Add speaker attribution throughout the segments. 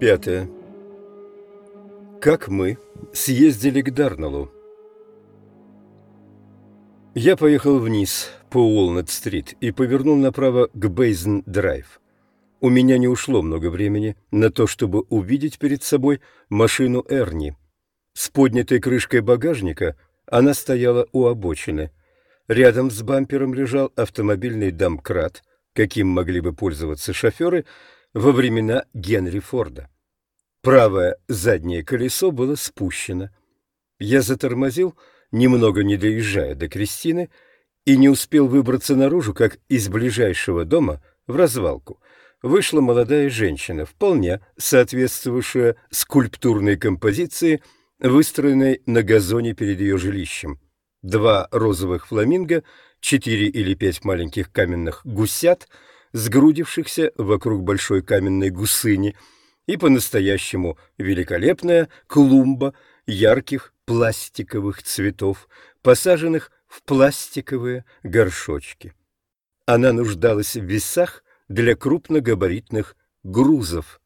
Speaker 1: Пятое. Как мы съездили к Дарнеллу. Я поехал вниз по Уолнет-стрит и повернул направо к Бейзен-драйв. У меня не ушло много времени на то, чтобы увидеть перед собой машину Эрни. С поднятой крышкой багажника она стояла у обочины. Рядом с бампером лежал автомобильный домкрат, каким могли бы пользоваться шоферы — во времена Генри Форда. Правое заднее колесо было спущено. Я затормозил, немного не доезжая до Кристины, и не успел выбраться наружу, как из ближайшего дома в развалку вышла молодая женщина, вполне соответствовавшая скульптурной композиции, выстроенной на газоне перед ее жилищем. Два розовых фламинго, четыре или пять маленьких каменных гусят — сгрудившихся вокруг большой каменной гусыни, и по-настоящему великолепная клумба ярких пластиковых цветов, посаженных в пластиковые горшочки. Она нуждалась в весах для крупногабаритных грузов.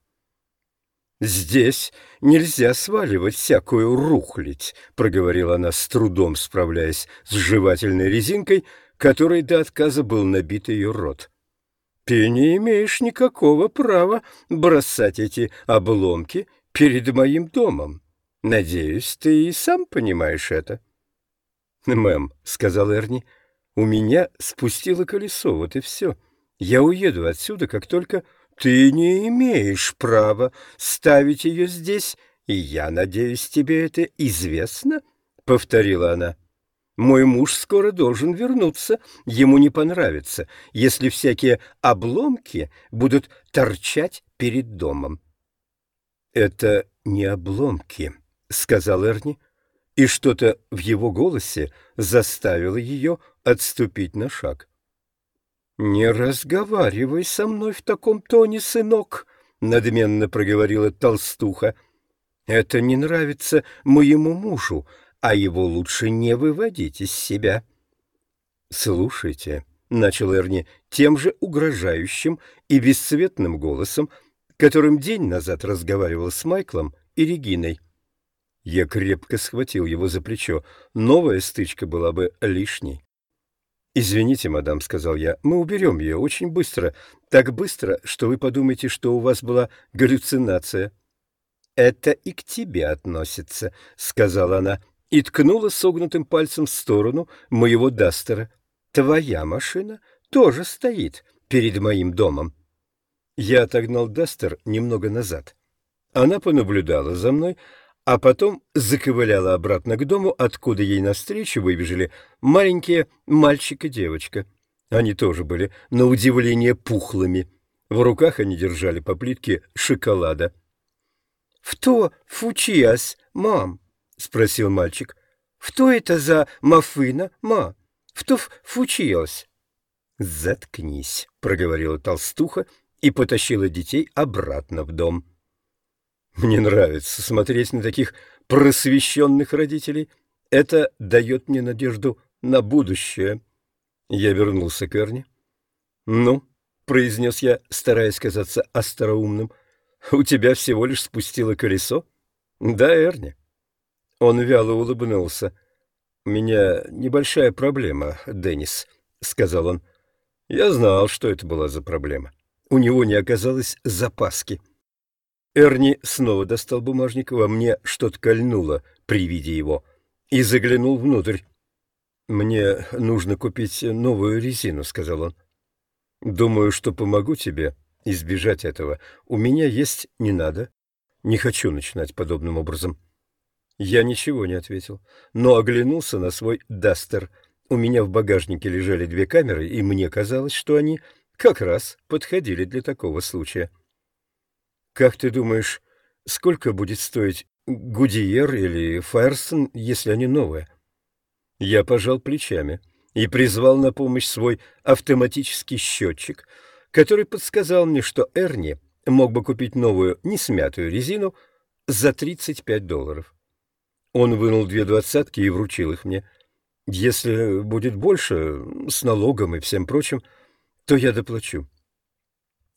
Speaker 1: «Здесь нельзя сваливать всякую рухлядь», — проговорила она с трудом, справляясь с жевательной резинкой, которой до отказа был набит ее рот. Ты не имеешь никакого права бросать эти обломки перед моим домом. Надеюсь, ты и сам понимаешь это. — Мэм, — сказал Эрни, — у меня спустило колесо, вот и все. Я уеду отсюда, как только ты не имеешь права ставить ее здесь, и я надеюсь, тебе это известно, — повторила она. — мой муж скоро должен вернуться. Ему не понравится, если всякие обломки будут торчать перед домом. — Это не обломки, — сказал Эрни, и что-то в его голосе заставило ее отступить на шаг. — Не разговаривай со мной в таком тоне, сынок, — надменно проговорила толстуха. — Это не нравится моему мужу, а его лучше не выводить из себя. «Слушайте», — начал Эрни тем же угрожающим и бесцветным голосом, которым день назад разговаривал с Майклом и Региной. Я крепко схватил его за плечо. Новая стычка была бы лишней. «Извините, мадам», — сказал я, — «мы уберем ее очень быстро, так быстро, что вы подумаете, что у вас была галлюцинация». «Это и к тебе относится», — сказала она и ткнула согнутым пальцем в сторону моего Дастера. «Твоя машина тоже стоит перед моим домом». Я отогнал Дастер немного назад. Она понаблюдала за мной, а потом заковыляла обратно к дому, откуда ей навстречу выбежали маленькие мальчик и девочка. Они тоже были, на удивление, пухлыми. В руках они держали по плитке шоколада. — то фучиас, мам? — спросил мальчик. — Что это за мафына, ма? Что фучилось? — Заткнись, — проговорила толстуха и потащила детей обратно в дом. Мне нравится смотреть на таких просвещенных родителей. Это дает мне надежду на будущее. Я вернулся к Эрне. — Ну, — произнес я, стараясь казаться остроумным, — у тебя всего лишь спустило колесо? — Да, Эрни. Он вяло улыбнулся. «У меня небольшая проблема, Деннис», — сказал он. Я знал, что это была за проблема. У него не оказалось запаски. Эрни снова достал бумажник, во мне что-то кольнуло при виде его, и заглянул внутрь. «Мне нужно купить новую резину», — сказал он. «Думаю, что помогу тебе избежать этого. У меня есть не надо. Не хочу начинать подобным образом». Я ничего не ответил, но оглянулся на свой «Дастер». У меня в багажнике лежали две камеры, и мне казалось, что они как раз подходили для такого случая. «Как ты думаешь, сколько будет стоить Гудиер или Файерсон, если они новые?» Я пожал плечами и призвал на помощь свой автоматический счетчик, который подсказал мне, что Эрни мог бы купить новую несмятую резину за 35 долларов. Он вынул две двадцатки и вручил их мне. Если будет больше, с налогом и всем прочим, то я доплачу.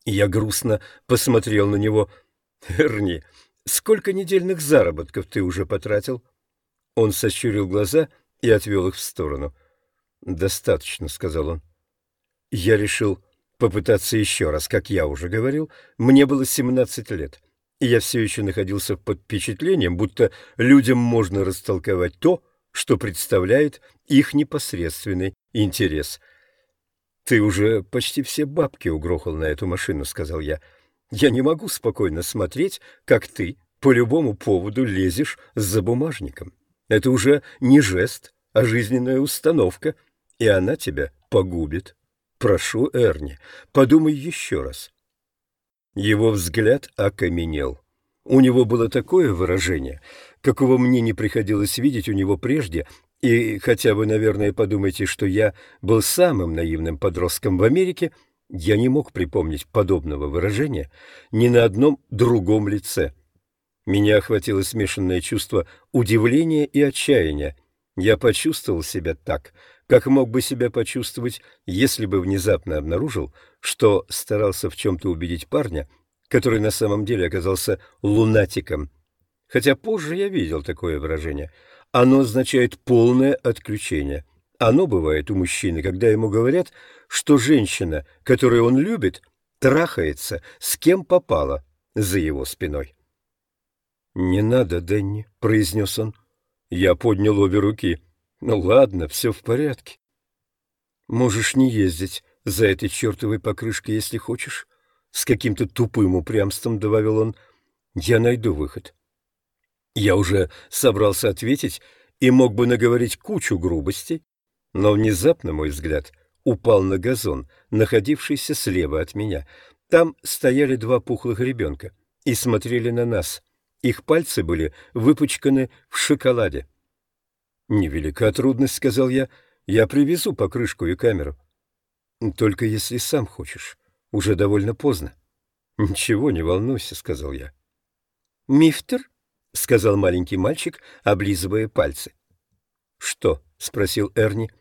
Speaker 1: Я грустно посмотрел на него. Эрни, сколько недельных заработков ты уже потратил? Он сощурил глаза и отвел их в сторону. «Достаточно», — сказал он. Я решил попытаться еще раз, как я уже говорил. Мне было семнадцать лет, и я все еще находился под впечатлением, будто людям можно растолковать то, что представляет их непосредственный интерес. «Ты уже почти все бабки угрохал на эту машину», — сказал я. «Я не могу спокойно смотреть, как ты по любому поводу лезешь за бумажником. Это уже не жест, а жизненная установка, и она тебя погубит. Прошу, Эрни, подумай еще раз». Его взгляд окаменел. У него было такое выражение, какого мне не приходилось видеть у него прежде, и хотя вы, наверное, подумаете, что я был самым наивным подростком в Америке, я не мог припомнить подобного выражения ни на одном другом лице. Меня охватило смешанное чувство удивления и отчаяния. Я почувствовал себя так, как мог бы себя почувствовать, если бы внезапно обнаружил, что старался в чем-то убедить парня, который на самом деле оказался лунатиком. Хотя позже я видел такое выражение. Оно означает полное отключение. Оно бывает у мужчины, когда ему говорят, что женщина, которую он любит, трахается с кем попало за его спиной. «Не надо, Дэнни», — произнес он. Я поднял обе руки. «Ну ладно, все в порядке. Можешь не ездить за этой чертовой покрышкой, если хочешь. С каким-то тупым упрямством добавил он. Я найду выход. Я уже собрался ответить и мог бы наговорить кучу грубостей, но внезапно мой взгляд упал на газон, находившийся слева от меня. Там стояли два пухлых ребенка и смотрели на нас. Их пальцы были выпачканы в шоколаде. «Невелика трудность», — сказал я. «Я привезу покрышку и камеру». «Только если сам хочешь. Уже довольно поздно». «Ничего, не волнуйся», — сказал я. «Мифтер?» — сказал маленький мальчик, облизывая пальцы. «Что?» — спросил Эрни.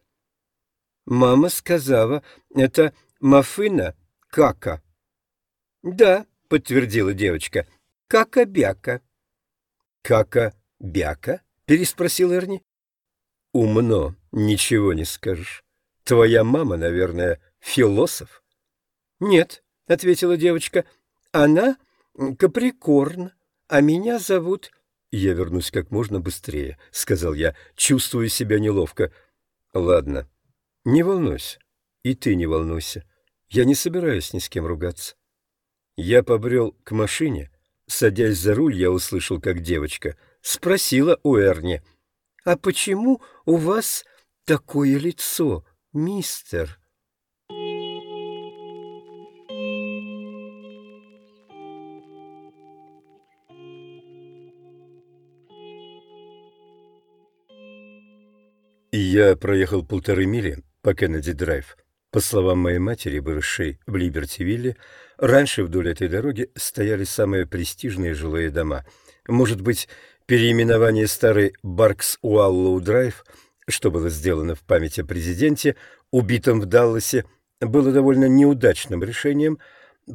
Speaker 1: «Мама сказала, это мафына кака». «Да», — подтвердила девочка, — «кака-бяка». «Кака-бяка?» — переспросил Эрни. «Умно, ничего не скажешь. Твоя мама, наверное, философ?» «Нет», — ответила девочка, — «она Каприкорн, а меня зовут...» «Я вернусь как можно быстрее», — сказал я, чувствую себя неловко. «Ладно, не волнуйся. И ты не волнуйся. Я не собираюсь ни с кем ругаться». Я побрел к машине. Садясь за руль, я услышал, как девочка спросила у Эрни — «А почему у вас такое лицо, мистер?» Я проехал полторы мили по Кеннеди-драйв. По словам моей матери, выросшей в Либерти-Вилле, раньше вдоль этой дороги стояли самые престижные жилые дома. Может быть, Переименование старой Баркс-Уаллоу-Драйв, что было сделано в память о президенте, убитом в Далласе, было довольно неудачным решением,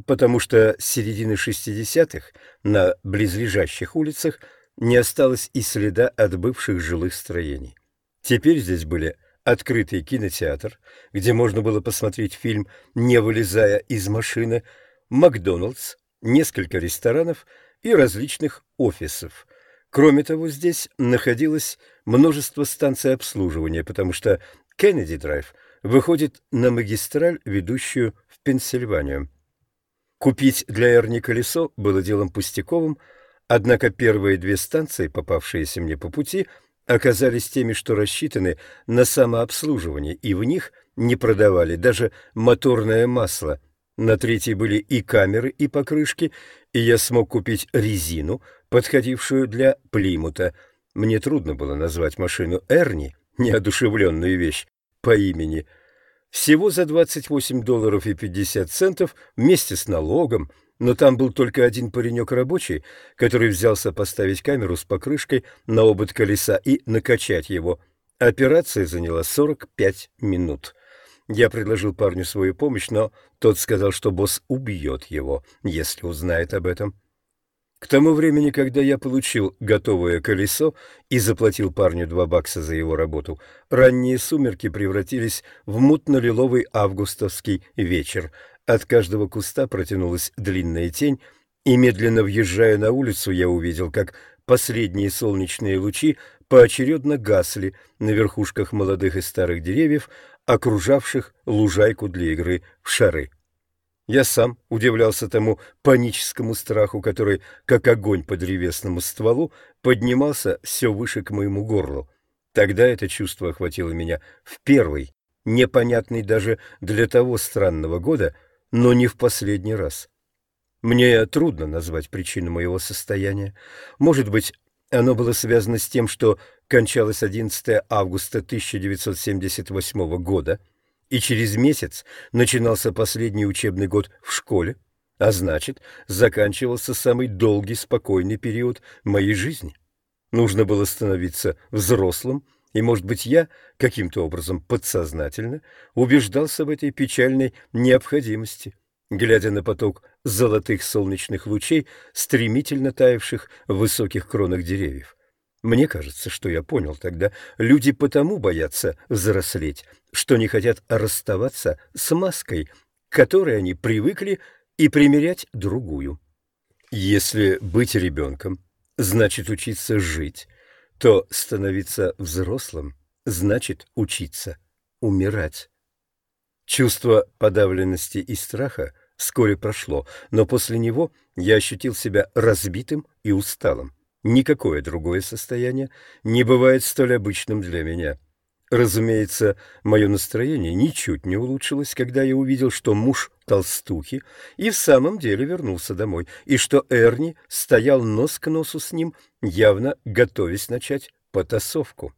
Speaker 1: потому что с середины 60-х на близлежащих улицах не осталось и следа от бывших жилых строений. Теперь здесь были открытый кинотеатр, где можно было посмотреть фильм, не вылезая из машины, Макдоналдс, несколько ресторанов и различных офисов – Кроме того, здесь находилось множество станций обслуживания, потому что Кеннеди-драйв выходит на магистраль, ведущую в Пенсильванию. Купить для Эрни колесо было делом пустяковым, однако первые две станции, попавшиеся мне по пути, оказались теми, что рассчитаны на самообслуживание, и в них не продавали даже моторное масло. На третьей были и камеры, и покрышки, и я смог купить резину — подходившую для Плимута. Мне трудно было назвать машину Эрни, неодушевленную вещь, по имени. Всего за 28 долларов и 50 центов вместе с налогом, но там был только один паренек рабочий, который взялся поставить камеру с покрышкой на обод колеса и накачать его. Операция заняла 45 минут. Я предложил парню свою помощь, но тот сказал, что босс убьет его, если узнает об этом. К тому времени, когда я получил готовое колесо и заплатил парню два бакса за его работу, ранние сумерки превратились в мутно-лиловый августовский вечер. От каждого куста протянулась длинная тень, и, медленно въезжая на улицу, я увидел, как последние солнечные лучи поочередно гасли на верхушках молодых и старых деревьев, окружавших лужайку для игры в шары. Я сам удивлялся тому паническому страху, который, как огонь по древесному стволу, поднимался все выше к моему горлу. Тогда это чувство охватило меня в первый, непонятный даже для того странного года, но не в последний раз. Мне трудно назвать причину моего состояния. Может быть, оно было связано с тем, что кончалось 11 августа 1978 года, и через месяц начинался последний учебный год в школе, а значит, заканчивался самый долгий спокойный период моей жизни. Нужно было становиться взрослым, и, может быть, я каким-то образом подсознательно убеждался в этой печальной необходимости, глядя на поток золотых солнечных лучей, стремительно таявших в высоких кронах деревьев. Мне кажется, что я понял тогда, люди потому боятся взрослеть, что не хотят расставаться с маской, которой они привыкли, и примерять другую. Если быть ребенком значит учиться жить, то становиться взрослым значит учиться умирать. Чувство подавленности и страха вскоре прошло, но после него я ощутил себя разбитым и усталым. Никакое другое состояние не бывает столь обычным для меня. Разумеется, мое настроение ничуть не улучшилось, когда я увидел, что муж толстухи и в самом деле вернулся домой, и что Эрни стоял нос к носу с ним, явно готовясь начать потасовку.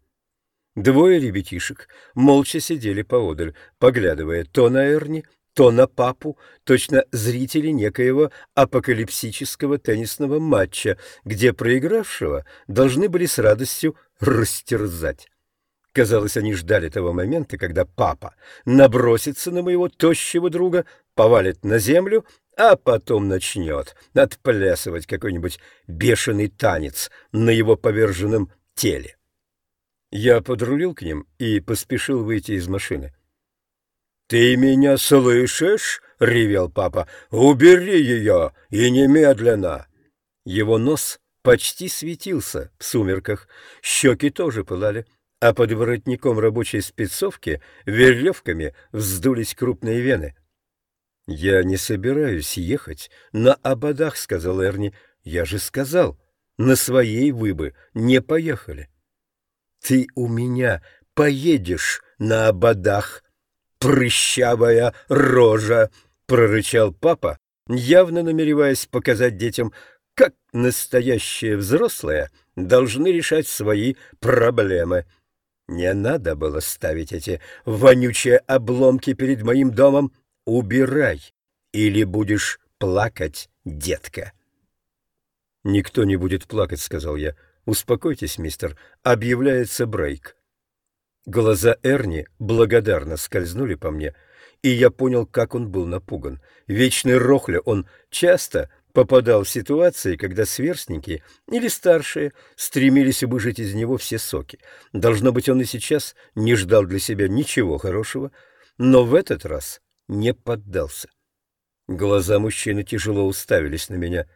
Speaker 1: Двое ребятишек молча сидели поодаль, поглядывая то на Эрни, то на папу, точно зрители некоего апокалипсического теннисного матча, где проигравшего должны были с радостью растерзать. Казалось, они ждали того момента, когда папа набросится на моего тощего друга, повалит на землю, а потом начнет отплясывать какой-нибудь бешеный танец на его поверженном теле. Я подрулил к ним и поспешил выйти из машины. «Ты меня слышишь?» — ревел папа. «Убери ее и немедленно!» Его нос почти светился в сумерках, щеки тоже пылали, а под воротником рабочей спецовки веревками вздулись крупные вены. «Я не собираюсь ехать на ободах», — сказал Эрни. «Я же сказал, на своей вы бы не поехали». «Ты у меня поедешь на ободах», прыщавая рожа!» — прорычал папа, явно намереваясь показать детям, как настоящие взрослые должны решать свои проблемы. Не надо было ставить эти вонючие обломки перед моим домом. Убирай, или будешь плакать, детка. «Никто не будет плакать», — сказал я. «Успокойтесь, мистер. Объявляется брейк». Глаза Эрни благодарно скользнули по мне, и я понял, как он был напуган. Вечный рохля он часто попадал в ситуации, когда сверстники или старшие стремились выжать из него все соки. Должно быть, он и сейчас не ждал для себя ничего хорошего, но в этот раз не поддался. Глаза мужчины тяжело уставились на меня.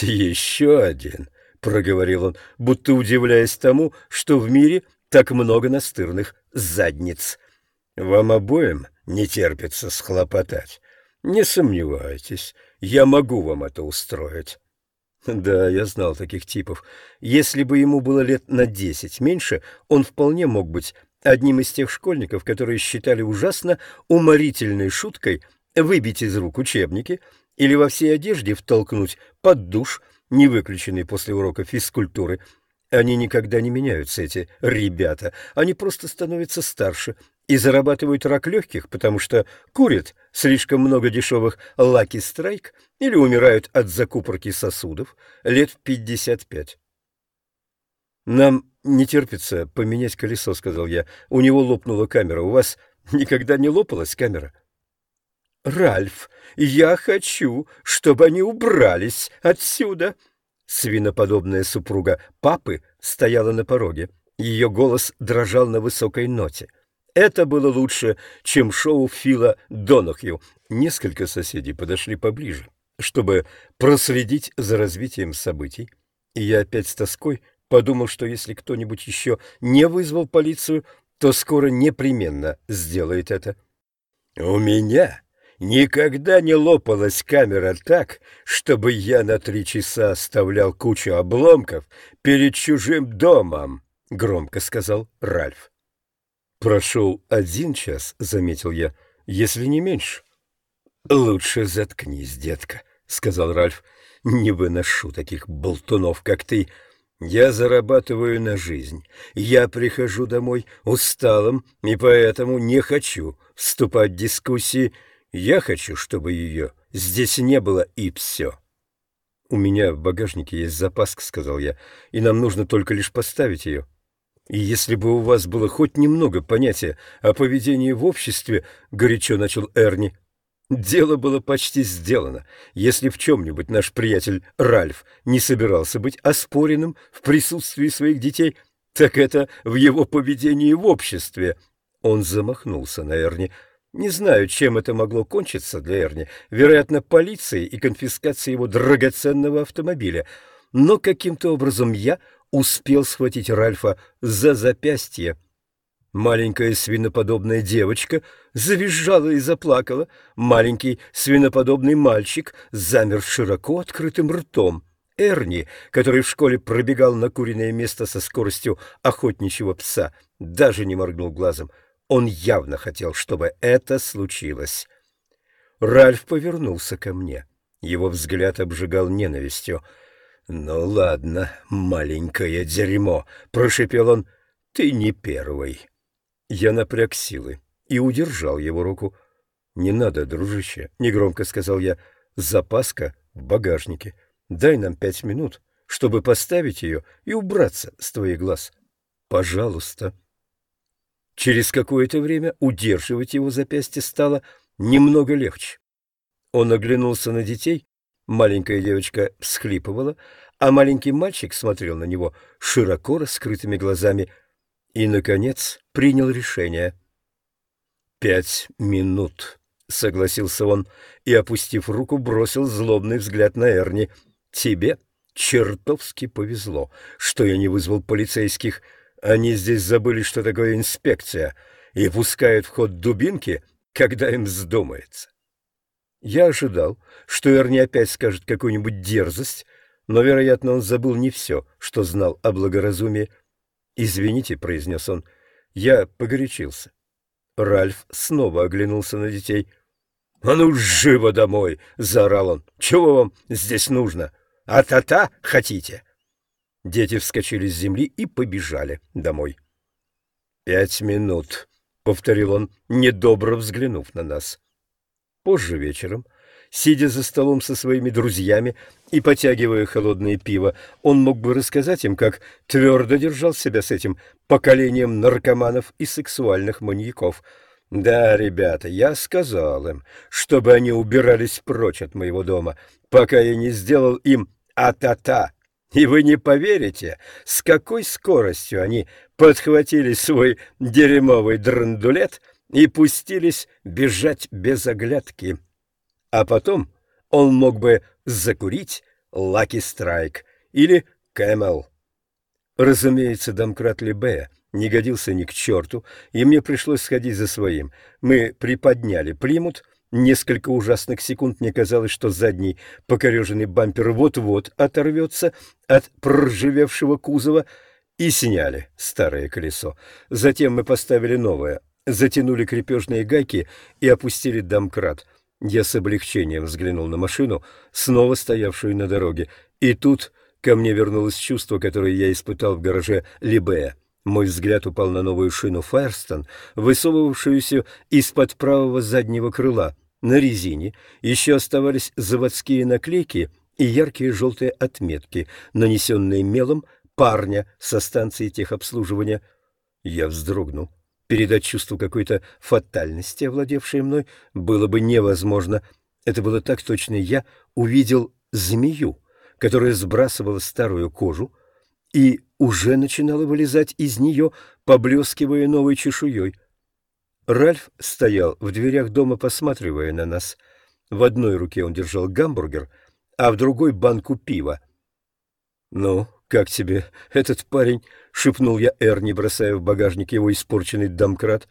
Speaker 1: «Еще один», — проговорил он, будто удивляясь тому, что в мире так много настырных задниц. Вам обоим не терпится схлопотать. Не сомневайтесь, я могу вам это устроить. Да, я знал таких типов. Если бы ему было лет на десять меньше, он вполне мог быть одним из тех школьников, которые считали ужасно уморительной шуткой выбить из рук учебники или во всей одежде втолкнуть под душ, не выключенный после урока физкультуры, они никогда не меняются, эти ребята. Они просто становятся старше и зарабатывают рак легких, потому что курят слишком много дешевых «Лаки Страйк» или умирают от закупорки сосудов лет в пятьдесят пять. «Нам не терпится поменять колесо», — сказал я. «У него лопнула камера. У вас никогда не лопалась камера?» «Ральф, я хочу, чтобы они убрались отсюда», свиноподобная супруга папы, стояла на пороге. Ее голос дрожал на высокой ноте. Это было лучше, чем шоу Фила Донахью. Несколько соседей подошли поближе, чтобы проследить за развитием событий. И я опять с тоской подумал, что если кто-нибудь еще не вызвал полицию, то скоро непременно сделает это. «У меня никогда не лопалась камера так, чтобы я на три часа оставлял кучу обломков перед чужим домом», — громко сказал Ральф. «Прошел один час», — заметил я, — «если не меньше». «Лучше заткнись, детка», — сказал Ральф. «Не выношу таких болтунов, как ты. Я зарабатываю на жизнь. Я прихожу домой усталым, и поэтому не хочу вступать в дискуссии. Я хочу, чтобы ее здесь не было, и все». «У меня в багажнике есть запаска», — сказал я, — «и нам нужно только лишь поставить ее». И если бы у вас было хоть немного понятия о поведении в обществе, — горячо начал Эрни, — дело было почти сделано. Если в чем-нибудь наш приятель Ральф не собирался быть оспоренным в присутствии своих детей, так это в его поведении в обществе. Он замахнулся на Эрни. Не знаю, чем это могло кончиться для Эрни. Вероятно, полицией и конфискацией его драгоценного автомобиля. Но каким-то образом я успел схватить Ральфа за запястье. Маленькая свиноподобная девочка завизжала и заплакала. Маленький свиноподобный мальчик замер широко открытым ртом. Эрни, который в школе пробегал на куриное место со скоростью охотничьего пса, даже не моргнул глазом. Он явно хотел, чтобы это случилось. Ральф повернулся ко мне. Его взгляд обжигал ненавистью. «Ну ладно, маленькое дерьмо», — прошепел он, — «ты не первый». Я напряг силы и удержал его руку. «Не надо, дружище», — негромко сказал я, — «запаска в багажнике. Дай нам пять минут, чтобы поставить ее и убраться с твоих глаз. Пожалуйста». Через какое-то время удерживать его запястье стало немного легче. Он оглянулся на детей, Маленькая девочка всхлипывала, а маленький мальчик смотрел на него широко раскрытыми глазами и, наконец, принял решение. «Пять минут», — согласился он и, опустив руку, бросил злобный взгляд на Эрни. «Тебе чертовски повезло, что я не вызвал полицейских. Они здесь забыли, что такое инспекция, и пускают в ход дубинки, когда им вздумается. Я ожидал, что Эрни опять скажет какую-нибудь дерзость, но, вероятно, он забыл не все, что знал о благоразумии. «Извините», — произнес он, — «я погорячился». Ральф снова оглянулся на детей. «А ну, живо домой!» — заорал он. «Чего вам здесь нужно? А-та-та хотите?» Дети вскочили с земли и побежали домой. «Пять минут», — повторил он, недобро взглянув на нас. Позже вечером, сидя за столом со своими друзьями и потягивая холодное пиво, он мог бы рассказать им, как твердо держал себя с этим поколением наркоманов и сексуальных маньяков. «Да, ребята, я сказал им, чтобы они убирались прочь от моего дома, пока я не сделал им а-та-та». И вы не поверите, с какой скоростью они подхватили свой дерьмовый драндулет и пустились бежать без оглядки. А потом он мог бы закурить Lucky Strike или Camel. Разумеется, домкрат Лебэя не годился ни к черту, и мне пришлось сходить за своим. Мы приподняли примут, несколько ужасных секунд мне казалось, что задний покореженный бампер вот-вот оторвется от проржавевшего кузова, и сняли старое колесо. Затем мы поставили новое, затянули крепежные гайки и опустили домкрат. Я с облегчением взглянул на машину, снова стоявшую на дороге, и тут ко мне вернулось чувство, которое я испытал в гараже Либея. Мой взгляд упал на новую шину Файрстон, высовывавшуюся из-под правого заднего крыла. На резине еще оставались заводские наклейки и яркие желтые отметки, нанесенные мелом парня со станции техобслуживания. Я вздрогнул. Передать чувство какой-то фатальности, овладевшей мной, было бы невозможно. Это было так точно. Я увидел змею, которая сбрасывала старую кожу и уже начинала вылезать из нее, поблескивая новой чешуей. Ральф стоял в дверях дома, посматривая на нас. В одной руке он держал гамбургер, а в другой — банку пива. «Ну, как тебе этот парень?» — шепнул я Эрни, бросая в багажник его испорченный домкрат.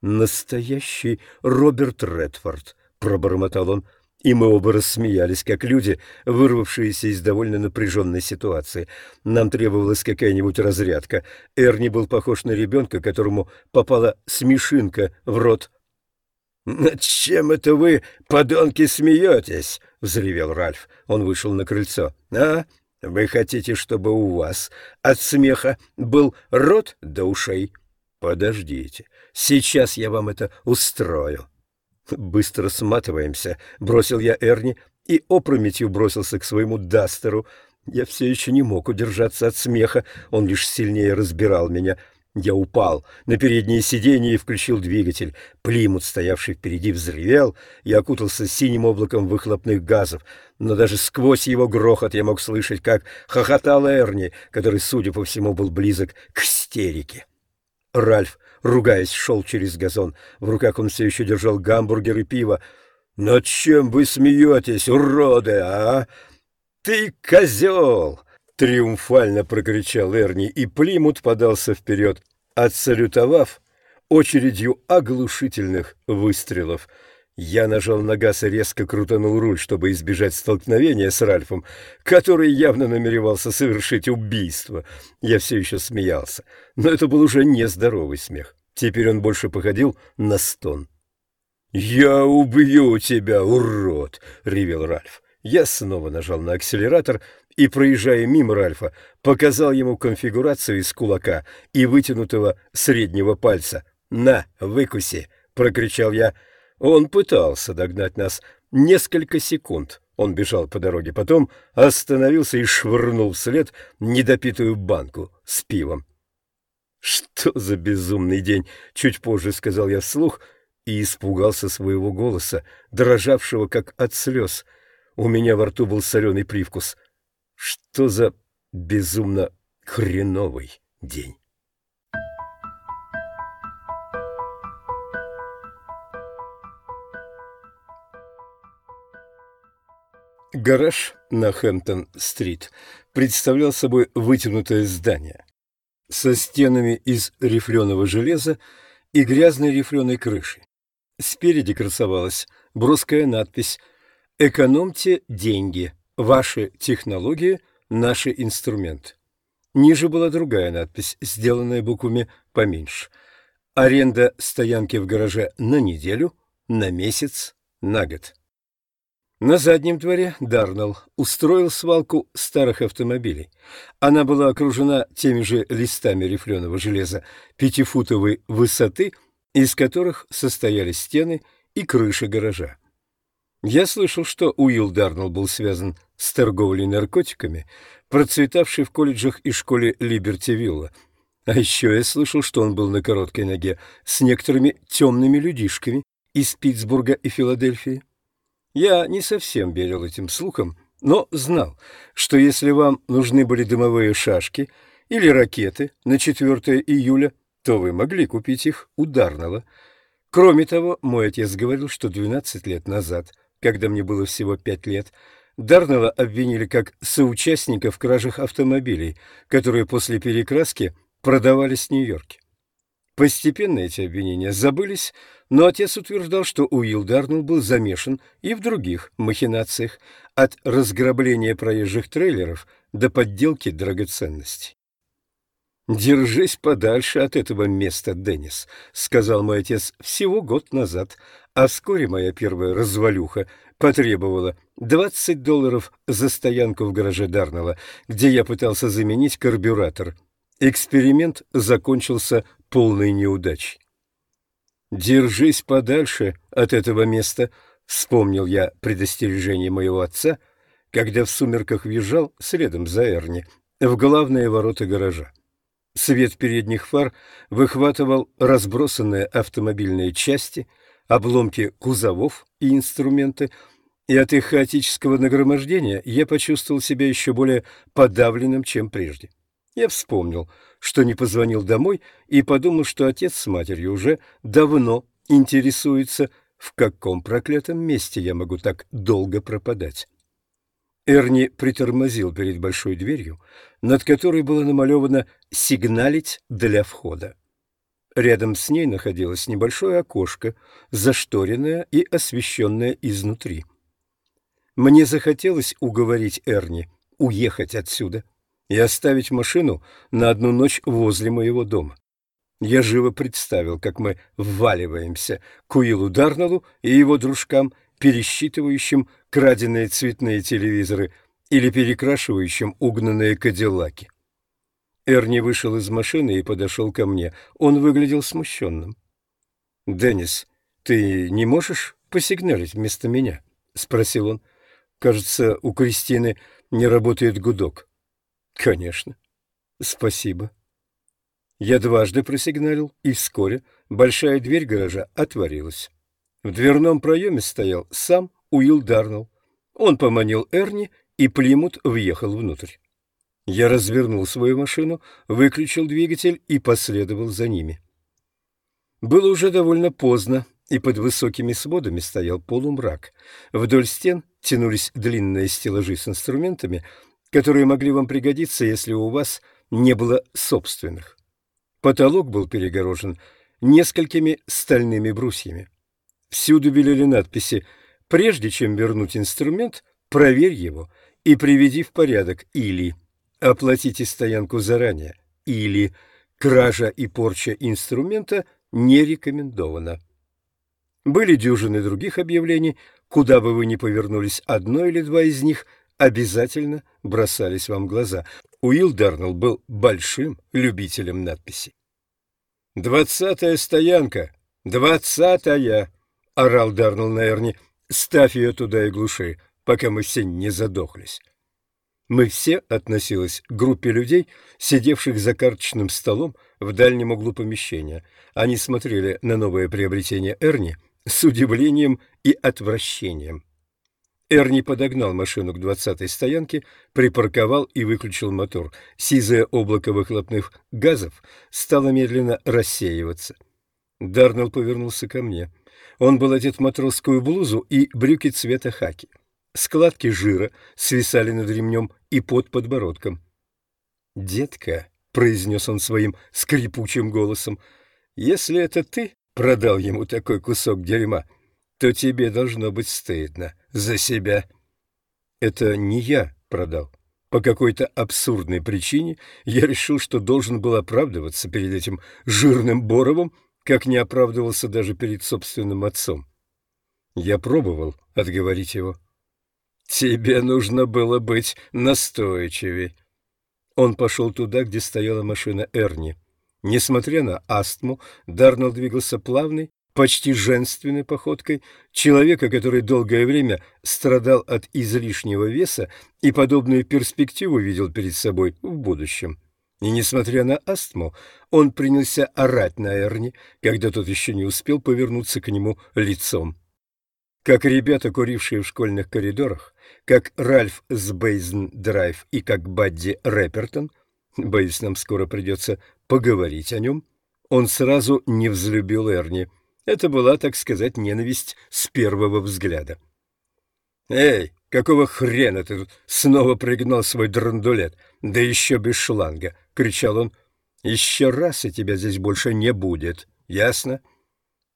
Speaker 1: «Настоящий Роберт Редфорд», — пробормотал он, и мы оба рассмеялись, как люди, вырвавшиеся из довольно напряженной ситуации. Нам требовалась какая-нибудь разрядка. Эрни был похож на ребенка, которому попала смешинка в рот. «Над чем это вы, подонки, смеетесь?» — взревел Ральф. Он вышел на крыльцо. «А? Вы хотите, чтобы у вас от смеха был рот до ушей? Подождите, сейчас я вам это устрою». «Быстро сматываемся», — бросил я Эрни и опрометью бросился к своему Дастеру. Я все еще не мог удержаться от смеха, он лишь сильнее разбирал меня. Я упал на переднее сиденье и включил двигатель. Плимут, стоявший впереди, взревел и окутался синим облаком выхлопных газов. Но даже сквозь его грохот я мог слышать, как хохотал Эрни, который, судя по всему, был близок к истерике. Ральф ругаясь, шел через газон. В руках он все еще держал гамбургер и пиво. «Над чем вы смеетесь, уроды, а? Ты козел!» Триумфально прокричал Эрни, и Плимут подался вперед, отсалютовав очередью оглушительных выстрелов — я нажал на газ и резко крутанул руль, чтобы избежать столкновения с Ральфом, который явно намеревался совершить убийство. Я все еще смеялся, но это был уже нездоровый смех. Теперь он больше походил на стон. «Я убью тебя, урод!» — ревел Ральф. Я снова нажал на акселератор и, проезжая мимо Ральфа, показал ему конфигурацию из кулака и вытянутого среднего пальца. «На, выкуси!» — прокричал я. Он пытался догнать нас несколько секунд. Он бежал по дороге, потом остановился и швырнул вслед недопитую банку с пивом. «Что за безумный день!» — чуть позже сказал я вслух и испугался своего голоса, дрожавшего как от слез. У меня во рту был соленый привкус. «Что за безумно хреновый день!» Гараж на Хэмптон-стрит представлял собой вытянутое здание со стенами из рифленого железа и грязной рифленой крышей. Спереди красовалась броская надпись «Экономьте деньги. Ваши технологии – наши инструменты». Ниже была другая надпись, сделанная буквами поменьше. Аренда стоянки в гараже на неделю, на месяц, на год. На заднем дворе Дарнелл устроил свалку старых автомобилей. Она была окружена теми же листами рифленого железа пятифутовой высоты, из которых состояли стены и крыша гаража. Я слышал, что Уилл Дарнелл был связан с торговлей наркотиками, процветавшей в колледжах и школе Либерти-Вилла. А еще я слышал, что он был на короткой ноге с некоторыми темными людишками из Питтсбурга и Филадельфии. Я не совсем верил этим слухам, но знал, что если вам нужны были дымовые шашки или ракеты на 4 июля, то вы могли купить их у Дарнелла. Кроме того, мой отец говорил, что 12 лет назад, когда мне было всего 5 лет, Дарнелла обвинили как соучастника в кражах автомобилей, которые после перекраски продавались в Нью-Йорке. Постепенно эти обвинения забылись, но отец утверждал, что Уилл Дарнелл был замешан и в других махинациях, от разграбления проезжих трейлеров до подделки драгоценностей. «Держись подальше от этого места, Деннис», — сказал мой отец всего год назад, а вскоре моя первая развалюха потребовала 20 долларов за стоянку в гараже Дарнелла, где я пытался заменить карбюратор. Эксперимент закончился полной неудачей. «Держись подальше от этого места», — вспомнил я предостережение моего отца, когда в сумерках въезжал следом за Эрни в главные ворота гаража. Свет передних фар выхватывал разбросанные автомобильные части, обломки кузовов и инструменты, И от их хаотического нагромождения я почувствовал себя еще более подавленным, чем прежде. Я вспомнил, что не позвонил домой, и подумал, что отец с матерью уже давно интересуются, в каком проклятом месте я могу так долго пропадать. Эрни притормозил перед большой дверью, над которой было намалевано «Сигналить для входа». Рядом с ней находилось небольшое окошко, зашторенное и освещенное изнутри. Мне захотелось уговорить Эрни уехать отсюда и оставить машину на одну ночь возле моего дома. Я живо представил, как мы вваливаемся к Уиллу Дарнеллу и его дружкам, пересчитывающим краденые цветные телевизоры или перекрашивающим угнанные кадиллаки. Эрни вышел из машины и подошел ко мне. Он выглядел смущенным. «Деннис, ты не можешь посигналить вместо меня?» — спросил он. «Кажется, у Кристины не работает гудок». «Конечно». «Спасибо». Я дважды просигналил, и вскоре большая дверь гаража отворилась. В дверном проеме стоял сам Уилл Дарнелл. Он поманил Эрни, и Плимут въехал внутрь. Я развернул свою машину, выключил двигатель и последовал за ними. Было уже довольно поздно, и под высокими сводами стоял полумрак. Вдоль стен тянулись длинные стеллажи с инструментами, которые могли вам пригодиться, если у вас не было собственных. Потолок был перегорожен несколькими стальными брусьями. Всюду белели надписи «Прежде чем вернуть инструмент, проверь его и приведи в порядок» или «Оплатите стоянку заранее» или «Кража и порча инструмента не рекомендована». Были дюжины других объявлений, куда бы вы ни повернулись, одно или два из них обязательно бросались вам в глаза. Уилл Дарнелл был большим любителем надписей. «Двадцатая стоянка! Двадцатая!» — орал Дарнелл на Эрни. «Ставь ее туда и глуши, пока мы все не задохлись». Мы все относились к группе людей, сидевших за карточным столом в дальнем углу помещения. Они смотрели на новое приобретение Эрни с удивлением и отвращением. Эрни подогнал машину к двадцатой стоянке, припарковал и выключил мотор. Сизое облако выхлопных газов стало медленно рассеиваться. Дарнелл повернулся ко мне. Он был одет в матросскую блузу и брюки цвета хаки. Складки жира свисали над ремнем и под подбородком. «Детка», — произнес он своим скрипучим голосом, — «если это ты продал ему такой кусок дерьма, то тебе должно быть стыдно за себя. Это не я продал. По какой-то абсурдной причине я решил, что должен был оправдываться перед этим жирным Боровым, как не оправдывался даже перед собственным отцом. Я пробовал отговорить его. «Тебе нужно было быть настойчивее». Он пошел туда, где стояла машина Эрни. Несмотря на астму, Дарнелл двигался плавной, почти женственной походкой человека, который долгое время страдал от излишнего веса и подобную перспективу видел перед собой в будущем. И, несмотря на астму, он принялся орать на Эрни, когда тот еще не успел повернуться к нему лицом. Как ребята, курившие в школьных коридорах, как Ральф с Бейзен-Драйв и как Бадди Рэпертон, боюсь, нам скоро придется поговорить о нем, он сразу не взлюбил Эрни. Это была, так сказать, ненависть с первого взгляда. «Эй, какого хрена ты снова пригнал свой драндулет, да еще без шланга?» — кричал он. «Еще раз, и тебя здесь больше не будет, ясно?»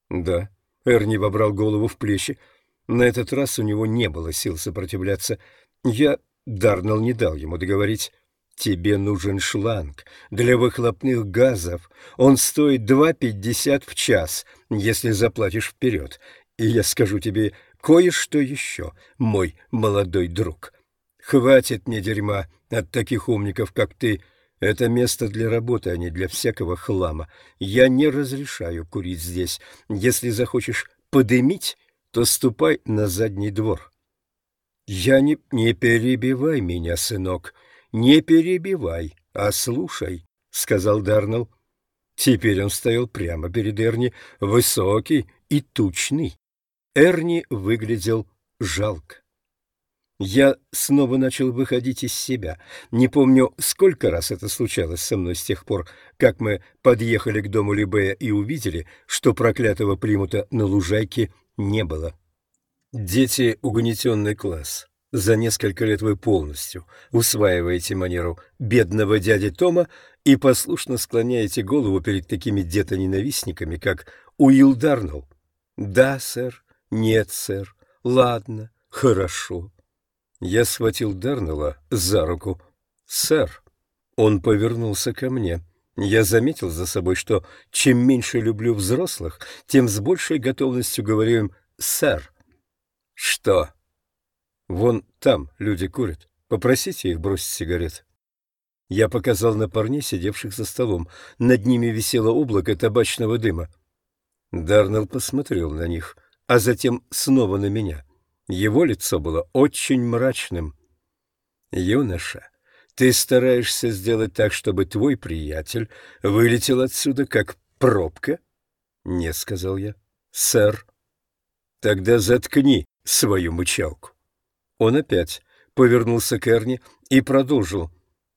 Speaker 1: «Да». Эрни вобрал голову в плечи. На этот раз у него не было сил сопротивляться. Я... Дарнелл не дал ему договорить. Тебе нужен шланг для выхлопных газов. Он стоит 2,50 в час, если заплатишь вперед. И я скажу тебе кое-что еще, мой молодой друг. Хватит мне дерьма от таких умников, как ты. Это место для работы, а не для всякого хлама. Я не разрешаю курить здесь. Если захочешь подымить, то ступай на задний двор. Я не... Не перебивай меня, сынок. «Не перебивай, а слушай», — сказал Дарнелл. Теперь он стоял прямо перед Эрни, высокий и тучный. Эрни выглядел жалко. Я снова начал выходить из себя. Не помню, сколько раз это случалось со мной с тех пор, как мы подъехали к дому Либея и увидели, что проклятого примута на лужайке не было. Дети — угнетенный класс. За несколько лет вы полностью усваиваете манеру бедного дяди Тома и послушно склоняете голову перед такими детоненавистниками, как Уилл Дарнелл. Да, сэр, нет, сэр, ладно, хорошо. Я схватил Дарнелла за руку. «Сэр!» Он повернулся ко мне. Я заметил за собой, что чем меньше люблю взрослых, тем с большей готовностью говорю им «сэр». «Что?» «Вон там люди курят. Попросите их бросить сигарет». Я показал на парней, сидевших за столом. Над ними висело облако табачного дыма. Дарнелл посмотрел на них, а затем снова на меня — его лицо было очень мрачным. «Юноша, ты стараешься сделать так, чтобы твой приятель вылетел отсюда как пробка?» «Не», — сказал я. «Сэр». «Тогда заткни свою мычалку». Он опять повернулся к Эрни и продолжил.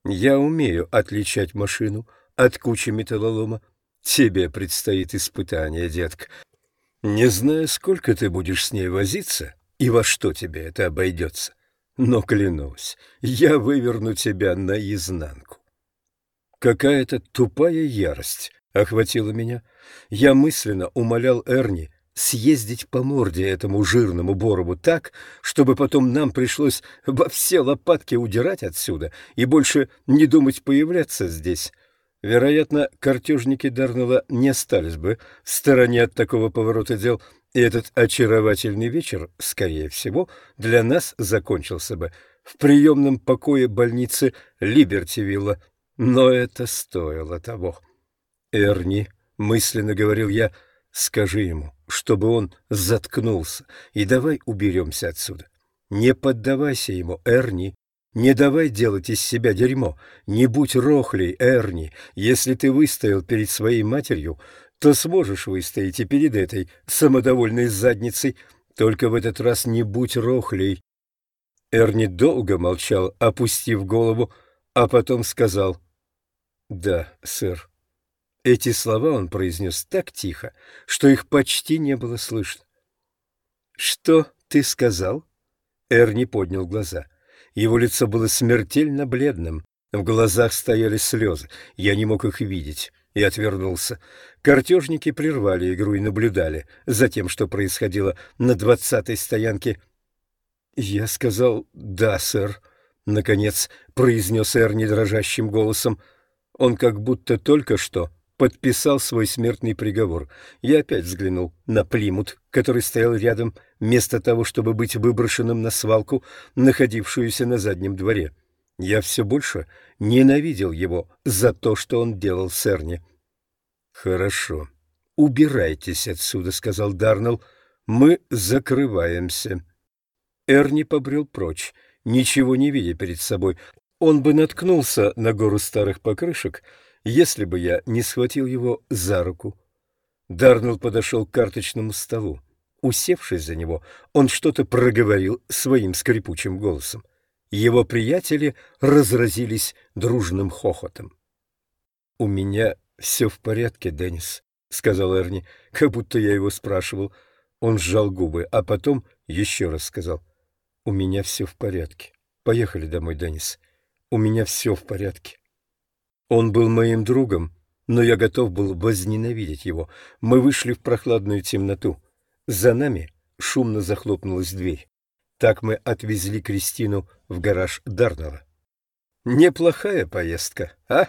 Speaker 1: «Я умею отличать машину от кучи металлолома. Тебе предстоит испытание, детка. Не знаю, сколько ты будешь с ней возиться, и во что тебе это обойдется. Но, клянусь, я выверну тебя наизнанку. Какая-то тупая ярость охватила меня. Я мысленно умолял Эрни съездить по морде этому жирному борову так, чтобы потом нам пришлось во все лопатки удирать отсюда и больше не думать появляться здесь. Вероятно, картежники Дарнелла не остались бы в стороне от такого поворота дел, и этот очаровательный вечер, скорее всего, для нас закончился бы в приемном покое больницы Либертивилла. Но это стоило того. «Эрни», — мысленно говорил я, — «скажи ему, чтобы он заткнулся, и давай уберемся отсюда. Не поддавайся ему, Эрни, не давай делать из себя дерьмо. Не будь рохлей, Эрни. Если ты выстоял перед своей матерью, то сможешь выстоять и перед этой самодовольной задницей. Только в этот раз не будь рохлей. Эрни долго молчал, опустив голову, а потом сказал «Да, сэр». Эти слова он произнес так тихо, что их почти не было слышно. «Что ты сказал?» Эрни поднял глаза. Его лицо было смертельно бледным, в глазах стояли слезы, я не мог их видеть и отвернулся. Картежники прервали игру и наблюдали за тем, что происходило на двадцатой стоянке. «Я сказал «да, сэр», — наконец произнес Эрни дрожащим голосом. Он как будто только что подписал свой смертный приговор. Я опять взглянул на Плимут, который стоял рядом, вместо того, чтобы быть выброшенным на свалку, находившуюся на заднем дворе. Я все больше ненавидел его за то, что он делал с Эрни. «Хорошо. Убирайтесь отсюда», — сказал Дарнелл. «Мы закрываемся». Эрни побрел прочь, ничего не видя перед собой. Он бы наткнулся на гору старых покрышек, если бы я не схватил его за руку. Дарнелл подошел к карточному столу. Усевшись за него, он что-то проговорил своим скрипучим голосом. Его приятели разразились дружным хохотом. «У меня все в порядке, Деннис», — сказал Эрни, как будто я его спрашивал. Он сжал губы, а потом еще раз сказал. «У меня все в порядке. Поехали домой, Деннис. У меня все в порядке». Он был моим другом, но я готов был возненавидеть его. Мы вышли в прохладную темноту. За нами шумно захлопнулась дверь. Так мы отвезли Кристину в гараж Дарнова. Неплохая поездка, а?